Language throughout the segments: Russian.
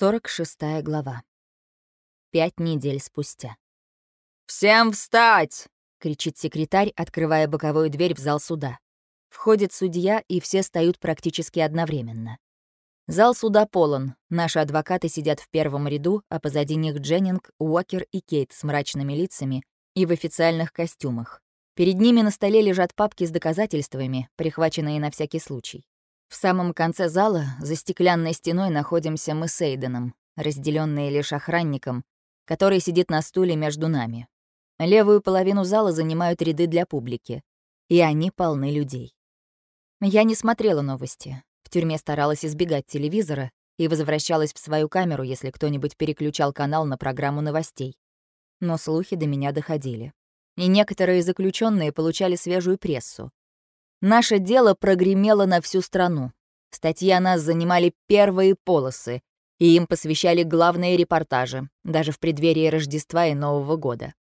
46 глава. Пять недель спустя. «Всем встать!» — кричит секретарь, открывая боковую дверь в зал суда. Входит судья, и все встают практически одновременно. Зал суда полон. Наши адвокаты сидят в первом ряду, а позади них Дженнинг, Уокер и Кейт с мрачными лицами и в официальных костюмах. Перед ними на столе лежат папки с доказательствами, прихваченные на всякий случай. В самом конце зала, за стеклянной стеной, находимся мы с Эйденом, разделенные лишь охранником, который сидит на стуле между нами. Левую половину зала занимают ряды для публики, и они полны людей. Я не смотрела новости. В тюрьме старалась избегать телевизора и возвращалась в свою камеру, если кто-нибудь переключал канал на программу новостей. Но слухи до меня доходили. И некоторые заключенные получали свежую прессу. Наше дело прогремело на всю страну. Статьи о нас занимали первые полосы, и им посвящали главные репортажи, даже в преддверии Рождества и Нового года.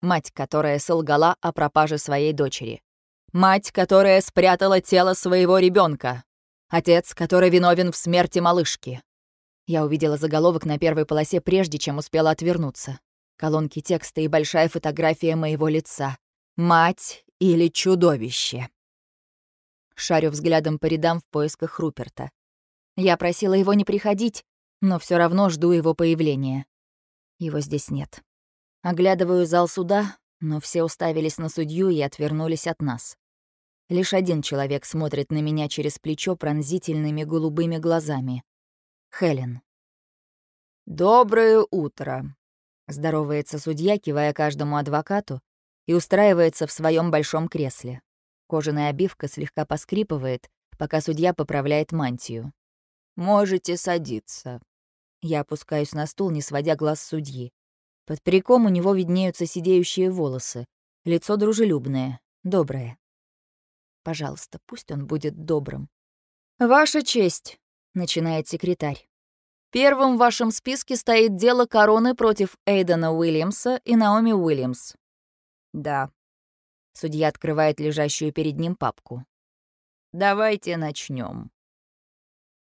Мать, которая солгала о пропаже своей дочери. Мать, которая спрятала тело своего ребенка. Отец, который виновен в смерти малышки. Я увидела заголовок на первой полосе, прежде чем успела отвернуться. Колонки текста и большая фотография моего лица. Мать или чудовище. Шарю взглядом по рядам в поисках Руперта. Я просила его не приходить, но все равно жду его появления. Его здесь нет. Оглядываю зал суда, но все уставились на судью и отвернулись от нас. Лишь один человек смотрит на меня через плечо пронзительными голубыми глазами. Хелен. «Доброе утро», — здоровается судья, кивая каждому адвокату, и устраивается в своем большом кресле. Кожаная обивка слегка поскрипывает, пока судья поправляет мантию. «Можете садиться». Я опускаюсь на стул, не сводя глаз судьи. Под париком у него виднеются сидеющие волосы. Лицо дружелюбное, доброе. Пожалуйста, пусть он будет добрым. «Ваша честь», — начинает секретарь. «Первым в вашем списке стоит дело короны против Эйдена Уильямса и Наоми Уильямс». «Да», Судья открывает лежащую перед ним папку. «Давайте начнем.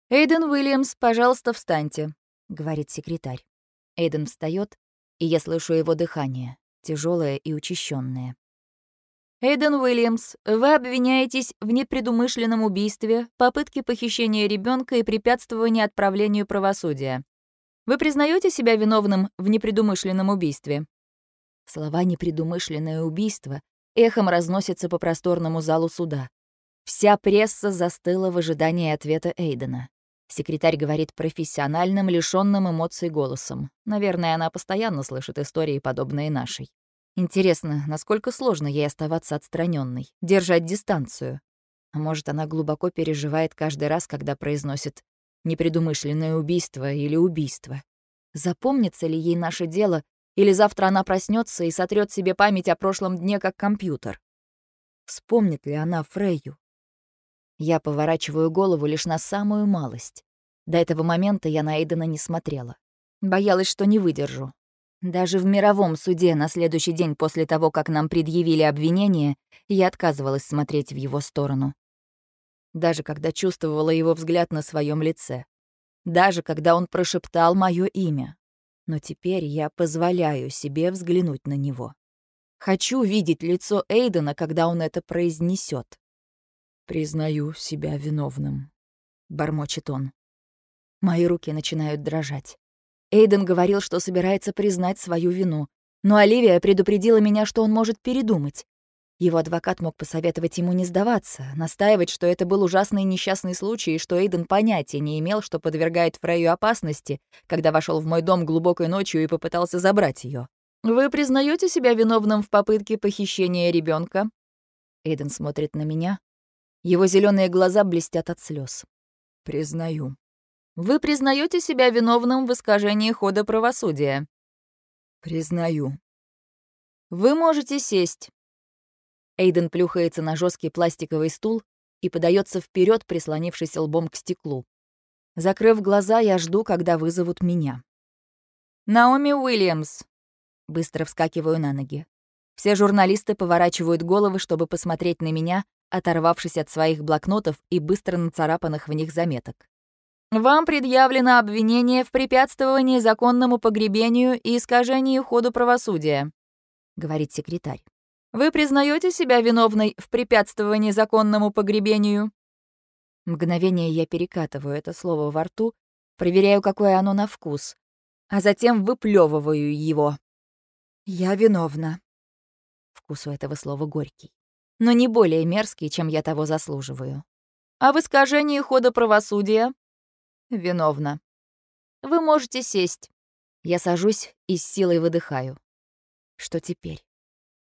«Эйден Уильямс, пожалуйста, встаньте», — говорит секретарь. Эйден встает, и я слышу его дыхание, тяжелое и учащенное. «Эйден Уильямс, вы обвиняетесь в непредумышленном убийстве, попытке похищения ребенка и препятствовании отправлению правосудия. Вы признаете себя виновным в непредумышленном убийстве?» Слова «непредумышленное убийство» эхом разносится по просторному залу суда. Вся пресса застыла в ожидании ответа Эйдена. Секретарь говорит профессиональным, лишённым эмоций голосом. Наверное, она постоянно слышит истории, подобные нашей. Интересно, насколько сложно ей оставаться отстраненной, держать дистанцию. А может, она глубоко переживает каждый раз, когда произносит непредумышленное убийство или убийство. Запомнится ли ей наше дело или завтра она проснется и сотрет себе память о прошлом дне как компьютер. Вспомнит ли она Фрейю? Я поворачиваю голову лишь на самую малость. До этого момента я на Эйдена не смотрела. Боялась, что не выдержу. Даже в мировом суде на следующий день после того, как нам предъявили обвинение, я отказывалась смотреть в его сторону. Даже когда чувствовала его взгляд на своем лице. Даже когда он прошептал мое имя но теперь я позволяю себе взглянуть на него. Хочу видеть лицо Эйдена, когда он это произнесет. «Признаю себя виновным», — бормочет он. Мои руки начинают дрожать. Эйден говорил, что собирается признать свою вину, но Оливия предупредила меня, что он может передумать. Его адвокат мог посоветовать ему не сдаваться, настаивать, что это был ужасный несчастный случай и что Эйден понятия не имел, что подвергает Фрейю опасности, когда вошел в мой дом глубокой ночью и попытался забрать ее. «Вы признаете себя виновным в попытке похищения ребенка? Эйден смотрит на меня. Его зеленые глаза блестят от слез. «Признаю». «Вы признаете себя виновным в искажении хода правосудия?» «Признаю». «Вы можете сесть». Эйден плюхается на жесткий пластиковый стул и подается вперед, прислонившись лбом к стеклу. Закрыв глаза, я жду, когда вызовут меня. «Наоми Уильямс!» Быстро вскакиваю на ноги. Все журналисты поворачивают головы, чтобы посмотреть на меня, оторвавшись от своих блокнотов и быстро нацарапанных в них заметок. Вам предъявлено обвинение в препятствовании законному погребению и искажении ходу правосудия», — говорит секретарь. «Вы признаете себя виновной в препятствовании законному погребению?» Мгновение я перекатываю это слово во рту, проверяю, какое оно на вкус, а затем выплевываю его. «Я виновна». Вкус у этого слова горький, но не более мерзкий, чем я того заслуживаю. «А в искажении хода правосудия?» «Виновна». «Вы можете сесть». Я сажусь и с силой выдыхаю. Что теперь?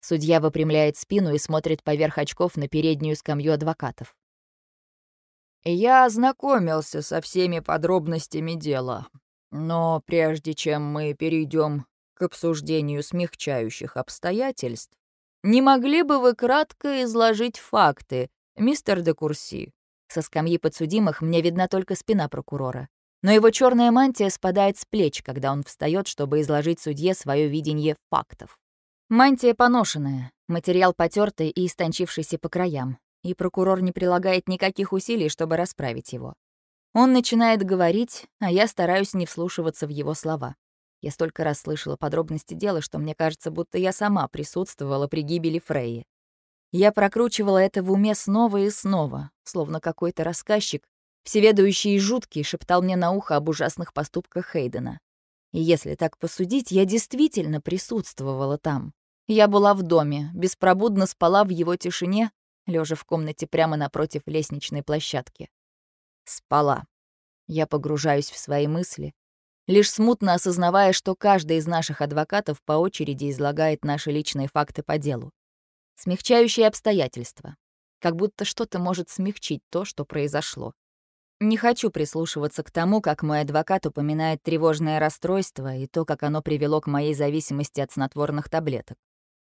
Судья выпрямляет спину и смотрит поверх очков на переднюю скамью адвокатов. Я ознакомился со всеми подробностями дела, но прежде чем мы перейдем к обсуждению смягчающих обстоятельств, не могли бы вы кратко изложить факты, мистер де Курси? Со скамьи подсудимых мне видна только спина прокурора, но его черная мантия спадает с плеч, когда он встает, чтобы изложить судье свое видение фактов. Мантия поношенная, материал потертый и истончившийся по краям, и прокурор не прилагает никаких усилий, чтобы расправить его. Он начинает говорить, а я стараюсь не вслушиваться в его слова. Я столько раз слышала подробности дела, что мне кажется, будто я сама присутствовала при гибели Фрейи. Я прокручивала это в уме снова и снова, словно какой-то рассказчик, всеведущий и жуткий, шептал мне на ухо об ужасных поступках Хейдена. И если так посудить, я действительно присутствовала там. Я была в доме, беспробудно спала в его тишине, лежа в комнате прямо напротив лестничной площадки. Спала. Я погружаюсь в свои мысли, лишь смутно осознавая, что каждый из наших адвокатов по очереди излагает наши личные факты по делу. Смягчающие обстоятельства. Как будто что-то может смягчить то, что произошло. Не хочу прислушиваться к тому, как мой адвокат упоминает тревожное расстройство и то, как оно привело к моей зависимости от снотворных таблеток.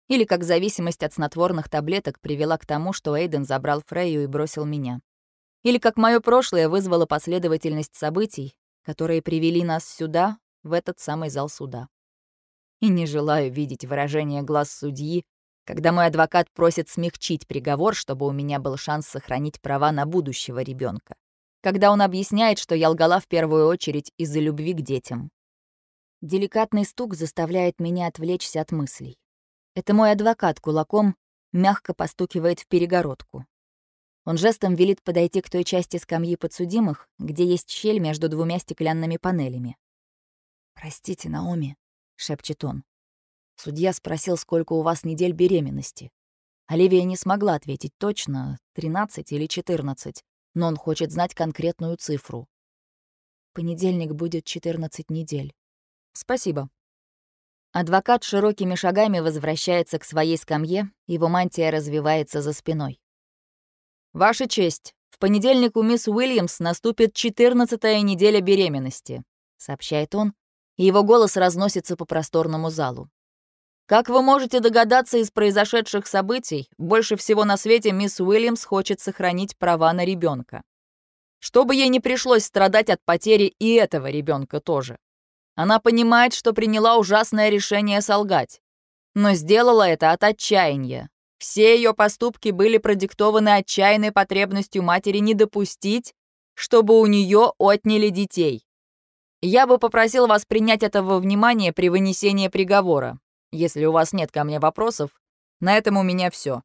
Или как зависимость от снотворных таблеток привела к тому, что Эйден забрал Фрейю и бросил меня. Или как мое прошлое вызвало последовательность событий, которые привели нас сюда, в этот самый зал суда. И не желаю видеть выражение глаз судьи, когда мой адвокат просит смягчить приговор, чтобы у меня был шанс сохранить права на будущего ребенка. Когда он объясняет, что я лгала в первую очередь из-за любви к детям. Деликатный стук заставляет меня отвлечься от мыслей. Это мой адвокат кулаком мягко постукивает в перегородку. Он жестом велит подойти к той части скамьи подсудимых, где есть щель между двумя стеклянными панелями. «Простите, Наоми», — шепчет он. Судья спросил, сколько у вас недель беременности. Оливия не смогла ответить точно, 13 или 14, но он хочет знать конкретную цифру. Понедельник будет 14 недель. Спасибо. Адвокат широкими шагами возвращается к своей скамье, его мантия развивается за спиной. «Ваша честь, в понедельник у мисс Уильямс наступит 14-я неделя беременности», — сообщает он, и его голос разносится по просторному залу. Как вы можете догадаться из произошедших событий, больше всего на свете мисс Уильямс хочет сохранить права на ребенка. Чтобы ей не пришлось страдать от потери и этого ребенка тоже. Она понимает, что приняла ужасное решение солгать. Но сделала это от отчаяния. Все ее поступки были продиктованы отчаянной потребностью матери не допустить, чтобы у нее отняли детей. Я бы попросил вас принять это во внимание при вынесении приговора. Если у вас нет ко мне вопросов, на этом у меня все.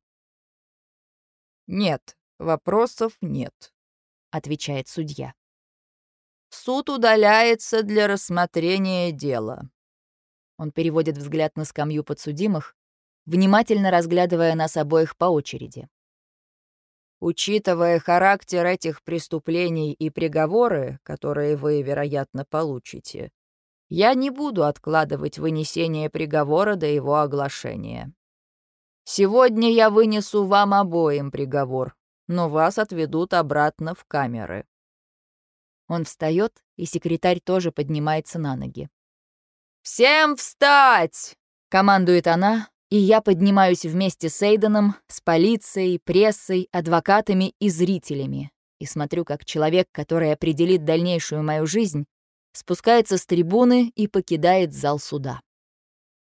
«Нет, вопросов нет», — отвечает судья. Суд удаляется для рассмотрения дела. Он переводит взгляд на скамью подсудимых, внимательно разглядывая нас обоих по очереди. Учитывая характер этих преступлений и приговоры, которые вы, вероятно, получите, я не буду откладывать вынесение приговора до его оглашения. Сегодня я вынесу вам обоим приговор, но вас отведут обратно в камеры. Он встает, и секретарь тоже поднимается на ноги. «Всем встать!» — командует она, и я поднимаюсь вместе с Эйденом, с полицией, прессой, адвокатами и зрителями, и смотрю, как человек, который определит дальнейшую мою жизнь, спускается с трибуны и покидает зал суда.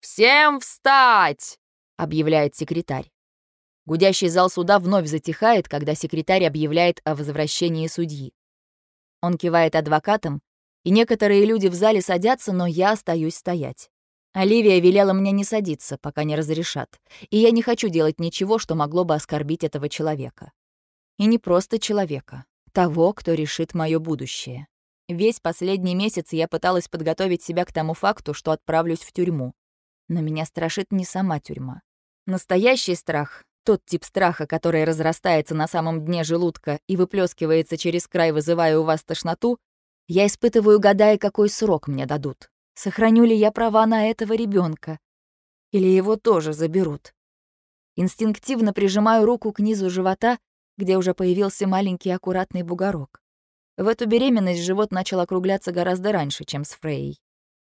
«Всем встать!» — объявляет секретарь. Гудящий зал суда вновь затихает, когда секретарь объявляет о возвращении судьи. Он кивает адвокатам, и некоторые люди в зале садятся, но я остаюсь стоять. Оливия велела мне не садиться, пока не разрешат, и я не хочу делать ничего, что могло бы оскорбить этого человека. И не просто человека, того, кто решит мое будущее. Весь последний месяц я пыталась подготовить себя к тому факту, что отправлюсь в тюрьму. Но меня страшит не сама тюрьма. Настоящий страх, тот тип страха, который разрастается на самом дне желудка и выплескивается через край, вызывая у вас тошноту, я испытываю, гадая, какой срок мне дадут. Сохраню ли я права на этого ребенка, Или его тоже заберут? Инстинктивно прижимаю руку к низу живота, где уже появился маленький аккуратный бугорок. В эту беременность живот начал округляться гораздо раньше, чем с Фрейей.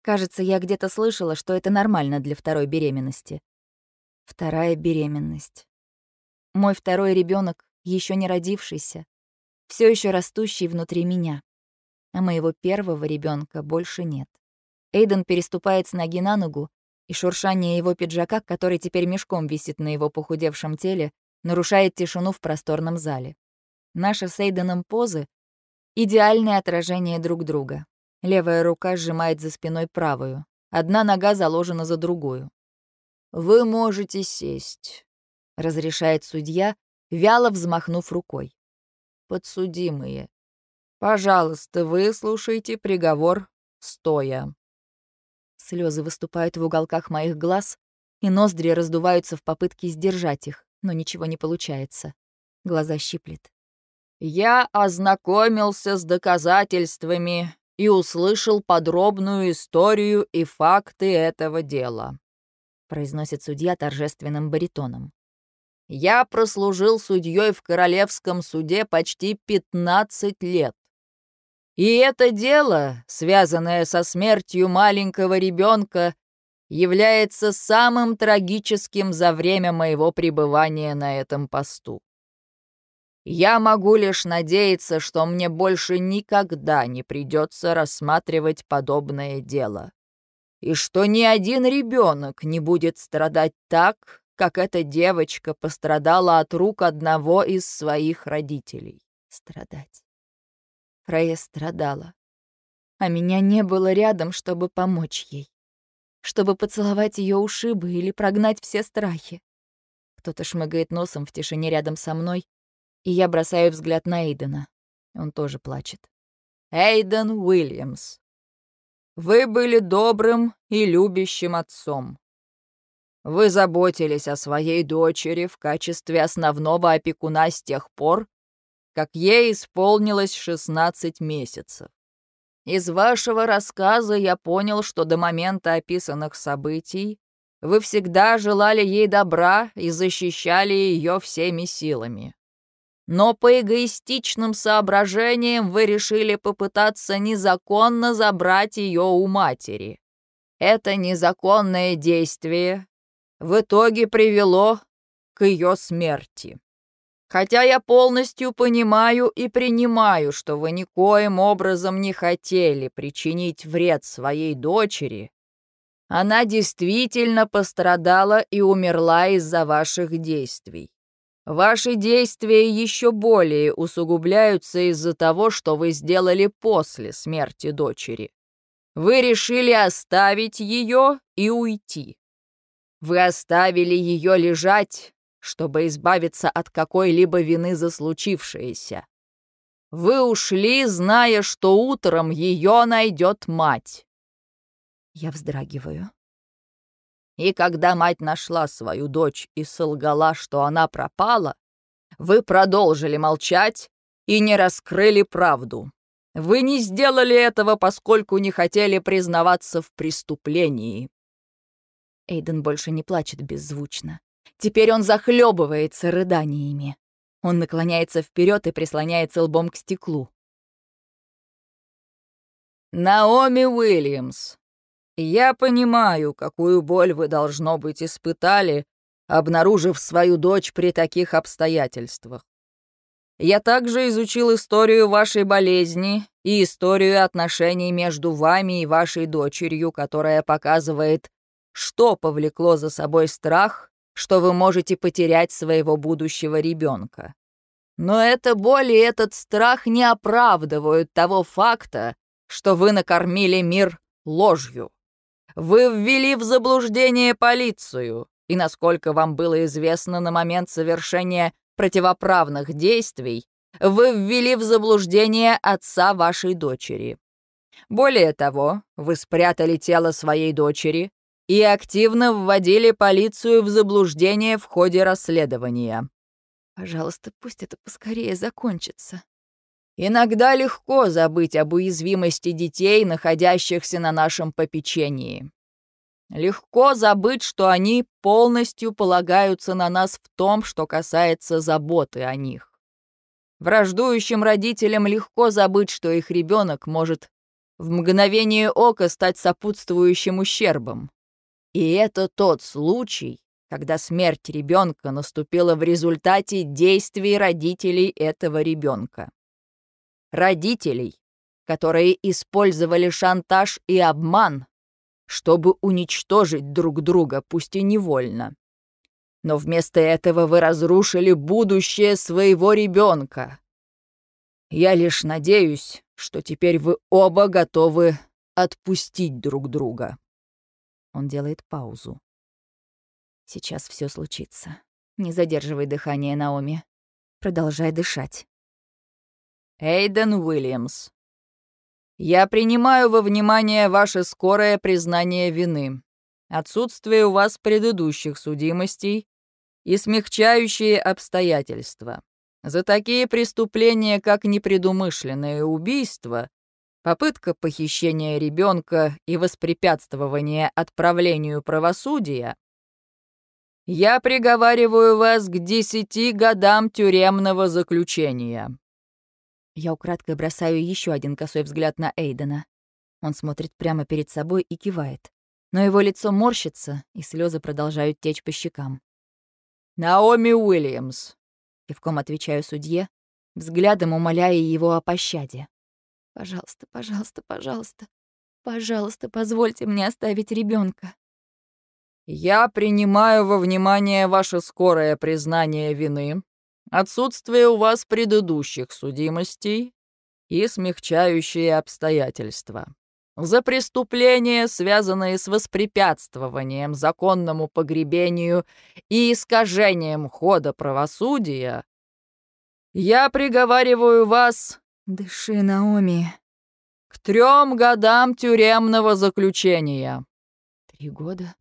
Кажется, я где-то слышала, что это нормально для второй беременности. Вторая беременность. Мой второй ребенок, еще не родившийся, все еще растущий внутри меня. А моего первого ребенка больше нет. Эйден переступает с ноги на ногу, и шуршание его пиджака, который теперь мешком висит на его похудевшем теле, нарушает тишину в просторном зале. Наши с Эйденом позы Идеальное отражение друг друга. Левая рука сжимает за спиной правую. Одна нога заложена за другую. «Вы можете сесть», — разрешает судья, вяло взмахнув рукой. «Подсудимые, пожалуйста, выслушайте приговор стоя». Слезы выступают в уголках моих глаз, и ноздри раздуваются в попытке сдержать их, но ничего не получается. Глаза щиплет. Я ознакомился с доказательствами и услышал подробную историю и факты этого дела», — произносит судья торжественным баритоном. «Я прослужил судьей в Королевском суде почти 15 лет. И это дело, связанное со смертью маленького ребенка, является самым трагическим за время моего пребывания на этом посту. Я могу лишь надеяться, что мне больше никогда не придется рассматривать подобное дело. И что ни один ребенок не будет страдать так, как эта девочка пострадала от рук одного из своих родителей. Страдать. Фрея страдала. А меня не было рядом, чтобы помочь ей. Чтобы поцеловать ее ушибы или прогнать все страхи. Кто-то шмыгает носом в тишине рядом со мной, и я бросаю взгляд на Эйдена. Он тоже плачет. «Эйден Уильямс, вы были добрым и любящим отцом. Вы заботились о своей дочери в качестве основного опекуна с тех пор, как ей исполнилось 16 месяцев. Из вашего рассказа я понял, что до момента описанных событий вы всегда желали ей добра и защищали ее всеми силами. Но по эгоистичным соображениям вы решили попытаться незаконно забрать ее у матери. Это незаконное действие в итоге привело к ее смерти. Хотя я полностью понимаю и принимаю, что вы никоим образом не хотели причинить вред своей дочери, она действительно пострадала и умерла из-за ваших действий. Ваши действия еще более усугубляются из-за того, что вы сделали после смерти дочери. Вы решили оставить ее и уйти. Вы оставили ее лежать, чтобы избавиться от какой-либо вины за случившееся. Вы ушли, зная, что утром ее найдет мать. Я вздрагиваю. И когда мать нашла свою дочь и солгала, что она пропала, вы продолжили молчать и не раскрыли правду. Вы не сделали этого, поскольку не хотели признаваться в преступлении. Эйден больше не плачет беззвучно. Теперь он захлебывается рыданиями. Он наклоняется вперед и прислоняется лбом к стеклу. «Наоми Уильямс, я понимаю, какую боль вы, должно быть, испытали, обнаружив свою дочь при таких обстоятельствах. Я также изучил историю вашей болезни и историю отношений между вами и вашей дочерью, которая показывает, что повлекло за собой страх, что вы можете потерять своего будущего ребенка. Но эта боль и этот страх не оправдывают того факта, что вы накормили мир ложью. Вы ввели в заблуждение полицию, и, насколько вам было известно на момент совершения противоправных действий, вы ввели в заблуждение отца вашей дочери. Более того, вы спрятали тело своей дочери и активно вводили полицию в заблуждение в ходе расследования. Пожалуйста, пусть это поскорее закончится. Иногда легко забыть об уязвимости детей, находящихся на нашем попечении. Легко забыть, что они полностью полагаются на нас в том, что касается заботы о них. Враждующим родителям легко забыть, что их ребенок может в мгновение ока стать сопутствующим ущербом. И это тот случай, когда смерть ребенка наступила в результате действий родителей этого ребенка. Родителей, которые использовали шантаж и обман чтобы уничтожить друг друга, пусть и невольно. Но вместо этого вы разрушили будущее своего ребенка. Я лишь надеюсь, что теперь вы оба готовы отпустить друг друга. Он делает паузу. Сейчас все случится. Не задерживай дыхание, Наоми. Продолжай дышать. Эйден Уильямс, я принимаю во внимание ваше скорое признание вины, отсутствие у вас предыдущих судимостей и смягчающие обстоятельства. За такие преступления, как непредумышленное убийство, попытка похищения ребенка и воспрепятствование отправлению правосудия, я приговариваю вас к десяти годам тюремного заключения. Я украдкой бросаю еще один косой взгляд на Эйдена. Он смотрит прямо перед собой и кивает. Но его лицо морщится, и слезы продолжают течь по щекам. «Наоми Уильямс», — кивком отвечаю судье, взглядом умоляя его о пощаде. «Пожалуйста, пожалуйста, пожалуйста, пожалуйста, позвольте мне оставить ребенка. «Я принимаю во внимание ваше скорое признание вины отсутствие у вас предыдущих судимостей и смягчающие обстоятельства. За преступления, связанные с воспрепятствованием законному погребению и искажением хода правосудия, я приговариваю вас... Дыши, Наоми. К трем годам тюремного заключения. Три года?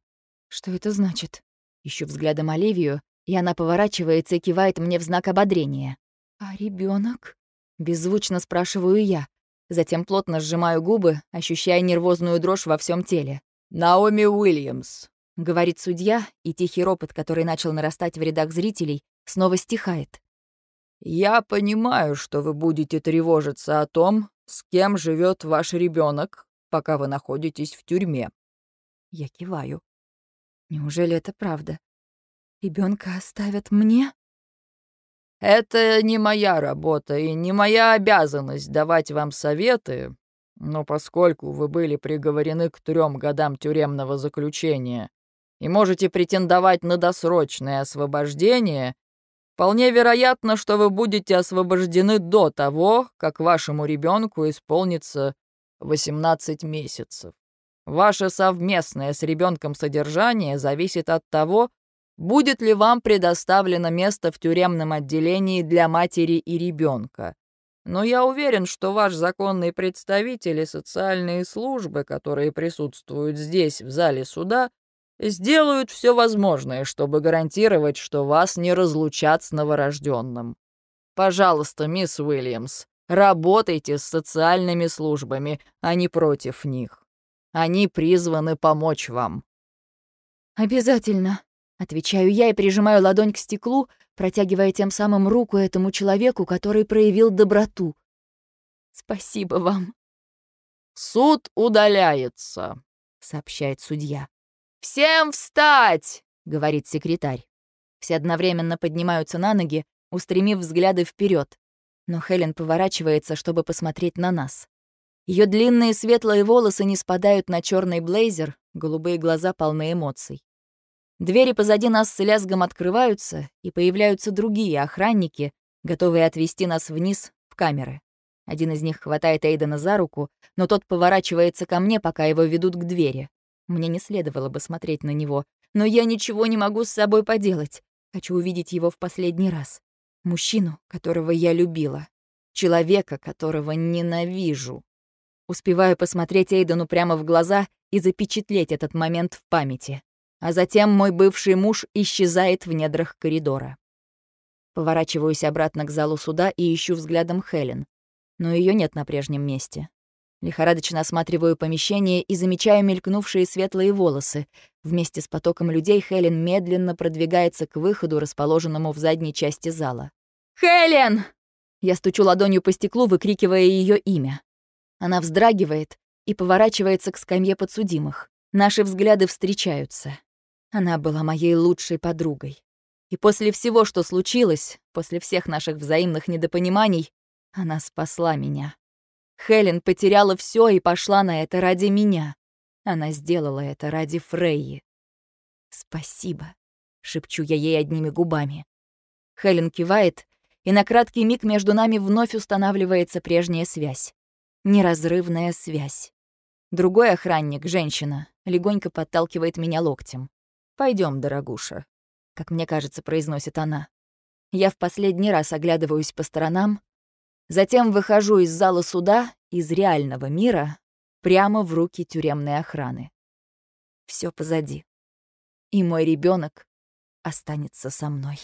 Что это значит? Ищу взглядом Оливию, и она поворачивается и кивает мне в знак ободрения. «А ребенок? Беззвучно спрашиваю я. Затем плотно сжимаю губы, ощущая нервозную дрожь во всем теле. «Наоми Уильямс», — говорит судья, и тихий ропот, который начал нарастать в рядах зрителей, снова стихает. «Я понимаю, что вы будете тревожиться о том, с кем живет ваш ребенок, пока вы находитесь в тюрьме». Я киваю. Неужели это правда? Ребенка оставят мне? Это не моя работа и не моя обязанность давать вам советы, но поскольку вы были приговорены к трем годам тюремного заключения и можете претендовать на досрочное освобождение, вполне вероятно, что вы будете освобождены до того, как вашему ребенку исполнится 18 месяцев. Ваше совместное с ребенком содержание зависит от того, будет ли вам предоставлено место в тюремном отделении для матери и ребенка. Но я уверен, что ваш законный представитель и социальные службы, которые присутствуют здесь, в зале суда, сделают все возможное, чтобы гарантировать, что вас не разлучат с новорожденным. Пожалуйста, мисс Уильямс, работайте с социальными службами, а не против них. Они призваны помочь вам. Обязательно, Отвечаю я и прижимаю ладонь к стеклу, протягивая тем самым руку этому человеку, который проявил доброту. Спасибо вам. «Суд удаляется», — сообщает судья. «Всем встать!» — говорит секретарь. Все одновременно поднимаются на ноги, устремив взгляды вперед. Но Хелен поворачивается, чтобы посмотреть на нас. Ее длинные светлые волосы не спадают на черный блейзер, голубые глаза полны эмоций. Двери позади нас с лязгом открываются, и появляются другие охранники, готовые отвести нас вниз в камеры. Один из них хватает Эйдена за руку, но тот поворачивается ко мне, пока его ведут к двери. Мне не следовало бы смотреть на него, но я ничего не могу с собой поделать. Хочу увидеть его в последний раз. Мужчину, которого я любила. Человека, которого ненавижу. Успеваю посмотреть Эйдену прямо в глаза и запечатлеть этот момент в памяти. А затем мой бывший муж исчезает в недрах коридора. Поворачиваюсь обратно к залу суда и ищу взглядом Хелен но ее нет на прежнем месте. Лихорадочно осматриваю помещение и замечаю мелькнувшие светлые волосы. Вместе с потоком людей Хелен медленно продвигается к выходу, расположенному в задней части зала. «Хелен!» Я стучу ладонью по стеклу, выкрикивая ее имя. Она вздрагивает и поворачивается к скамье подсудимых. Наши взгляды встречаются. Она была моей лучшей подругой. И после всего, что случилось, после всех наших взаимных недопониманий, она спасла меня. Хелен потеряла все и пошла на это ради меня. Она сделала это ради Фрейи. «Спасибо», — шепчу я ей одними губами. Хелен кивает, и на краткий миг между нами вновь устанавливается прежняя связь. Неразрывная связь. Другой охранник, женщина, легонько подталкивает меня локтем. Пойдем, дорогуша», — как мне кажется, произносит она. Я в последний раз оглядываюсь по сторонам, Затем выхожу из зала суда, из реального мира, прямо в руки тюремной охраны. Все позади. И мой ребенок останется со мной.